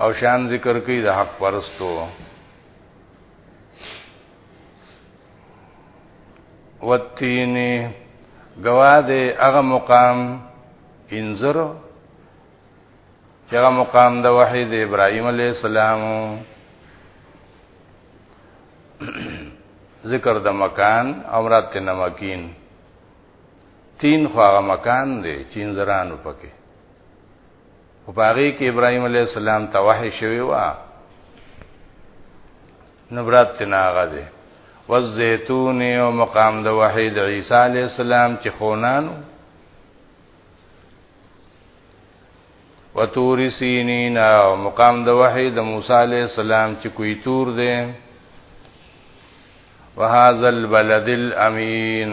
او شان ذکر کوي د حق پرستو وتینی گواه دی اغا مقام انزرو چې هغه مقام د وحی د ابراهیم علی السلام ذکر د مکان امرات ته نمکین تین خو هغه مکان دی چینزرانو پکې او باغی کې ابراهيم عليه السلام ته وحي شوی و نو برات تناغه ده والزيتون او مقام د وحي د عيسى عليه السلام چې خونانو وتور سینین او مقام د وحی د موسی علی السلام چې کوی تور دی وهذا البلد الامین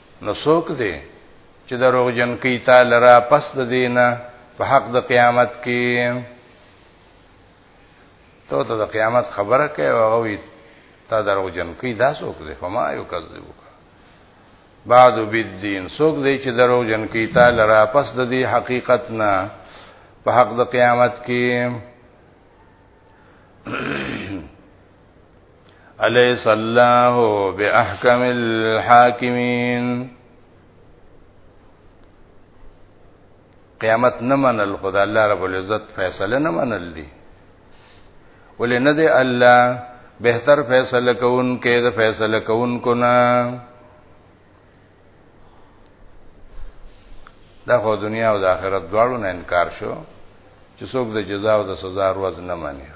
نو څوک دی چې دروغجن کوي تعالی را پس د دینه په حق د قیامت کې ته ته د قیامت خبره کوي او هغه تا دروغجن کوي دا څوک دی فما یو کذبو بعد بالدین څوک دی چې دروغجن کوي تعالی را پس د دې حقیقت نه په حق د قیامت کې الیس الله باحکم الحاکمین قیامت نه منل خدای الله رب العزت فیصله نه منل دي ولې نه دی الله بهتر فیصله کوون کې د فیصله کوون کو نه دا خو دنیا او د آخرت دواړو نه انکار شو چې څوک د جزا او د سزا ورځ نه مانی